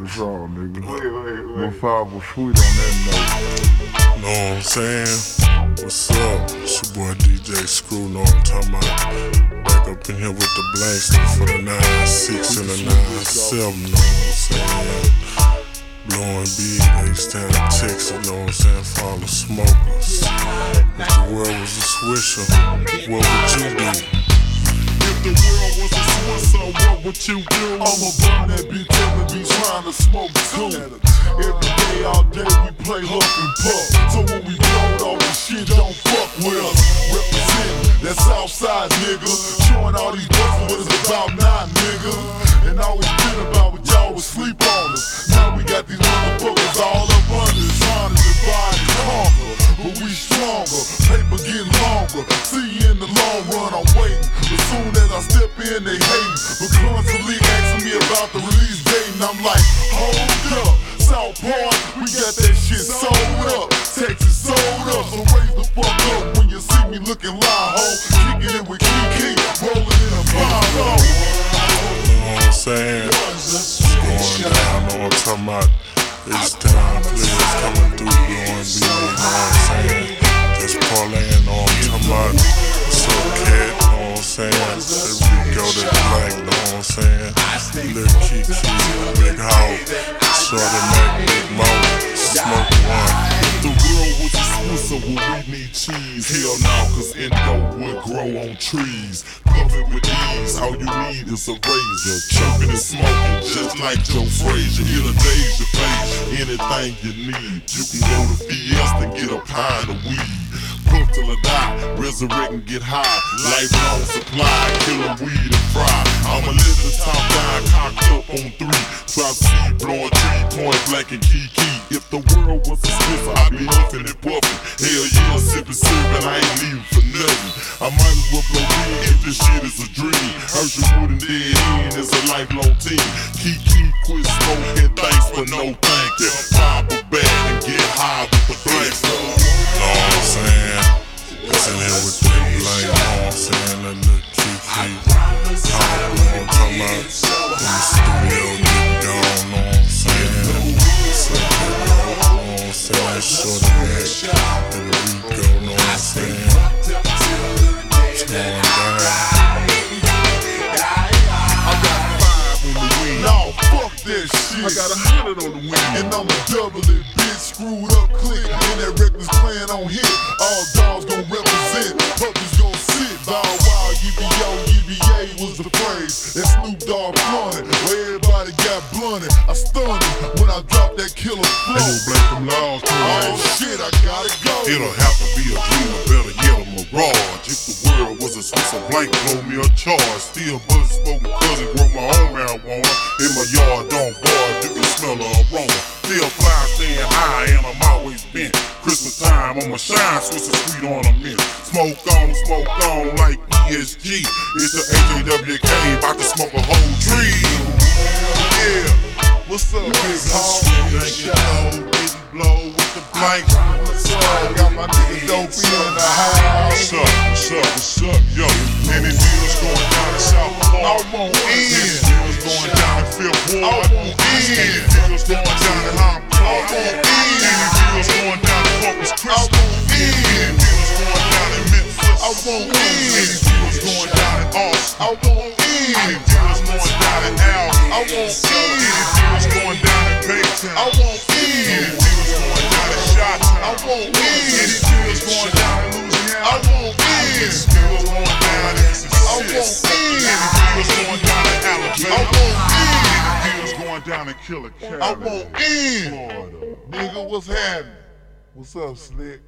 this all, nigga. Wait, wait, wait. My five was sweet on that note. Know what I'm saying? What's up? It's your boy DJ Screw, know what I'm talking about. Back up in here with the blanks for the 9-6 and the 9-7, know what I'm saying? Blowing big, H-Town, Texas, know what I'm saying? The smokers. If the world was a swisher, what What you do? I'ma burn that bitch up and be trying to smoke too. Every day, all day, we play huff and puff. So when we blow all this shit, don't fuck with us. Representing that Southside nigga. Showing all these bucks what it's about now, nigga. And always been about what y'all would sleep on us. Now we got these motherfuckers all up under trying to divide and conquer. But we stronger, paper getting longer. See you in the long run, I'm waiting. I step in, they hating. But constantly asking me about the release date, and I'm like, hold up. South Park, we got that shit sold up. Texas sold up, so raise the fuck up when you see me looking live, ho. Kicking it with Keke, rolling in a five, Know what I'm saying? It's going down, know what I'm talking about? It's time, players coming saying? Lil Keke, Big Hawk, Shorty Mac, Big Mo, Smoke One. The world was a Swisher, well, we need cheese. Hell no, cause Indo would grow on trees. Covered with ease, all you need is a razor. Choking and smoking, just like Joe Frazier. It'll daze your face, anything you need. You can go to Fiesta and get a pint of weed. Puff till I die, resurrect and get high. Lifelong supply, killer weed and fry. I'ma live the top down, cocked up on three. Drop seed, blowing tree, point black and key. If the world was a swisher, I'd be huffing and puffing. Hell yeah, sipping syrup, and I ain't leaving for nothing. I might as well blow weed if this shit is a dream. Herschel and Dead End is a lifelong team. Keke, quit smoking, thanks for no thank you. I'm the know what I'm I'm what I'm down. I got a hundred on the wing. And I'ma double it, bitch. Screwed up, click. And that reckless plan on hit. All dogs I stunned him when I drop that killer flow. Ain't no black them laws, Oh shit, I gotta go. It'll have to be a dream or better yet a mirage. If the world was a Swiss of blank, blow me a charge. Still buzz smoking cause it grow my own marijuana. In my yard, don't barge, you can smell the aroma. Still fly, staying high, and I'm always bent. Christmas time on my shine, Swiss of sweet ornament. Smoke on, smoke on like ESG. It's the AJWK, about to smoke a whole tree. Yeah, what's up, big you, know, getting blow with the blank. I got my nigga Dopey in the house. What's up? What's up? What's up? Yo, any deals going down in South? I want Any in. deals going down in Fifth Ward? I want Any in. deals going down in Hyde Park? I want in. Any deals going down in Corpus Christi? I want Any in. deals going down in Memphis? I want Any in. deals going down in Austin? I want Any want in. deals going down in Baytown? I want in. deals going down in Chi-Town? I want in. deals going down in Louisiana? I want in. Deals going down Mississippi? I want in. Deals going down I Alabama? want Deals going down in Killer. I want. Florida. Nigga, what's happening? What's up, Slick?